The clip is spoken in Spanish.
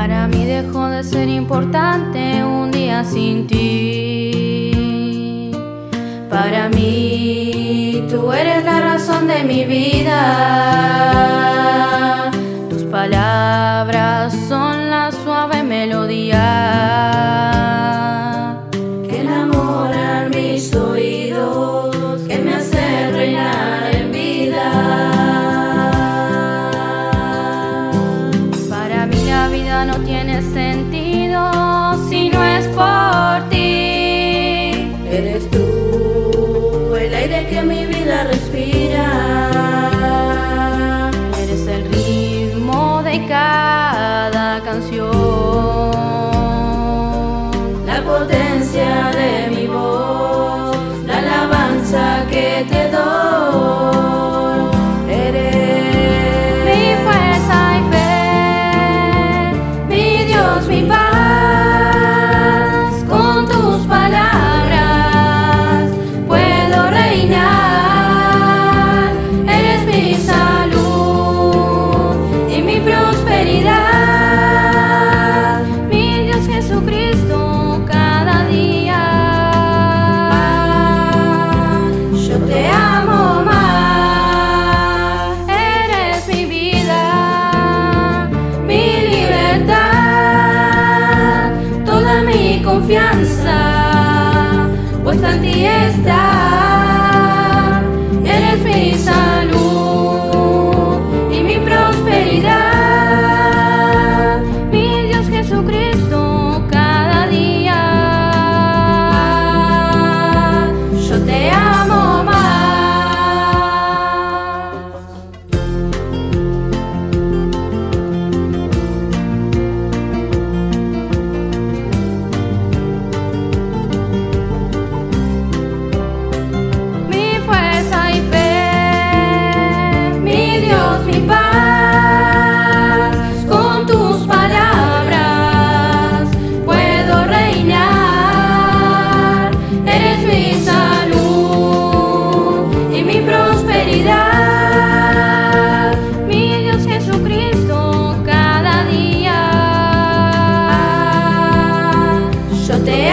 Para mí dejó de ser importante un día sin ti. Para mí tú eres la razón de mi vida. vida no tiene sentido si no es por ti. Eres tú el aire que mi vida respira. Eres el ritmo de cada mi salud y mi prosperidad. Mi Dios Jesucristo, cada día yo te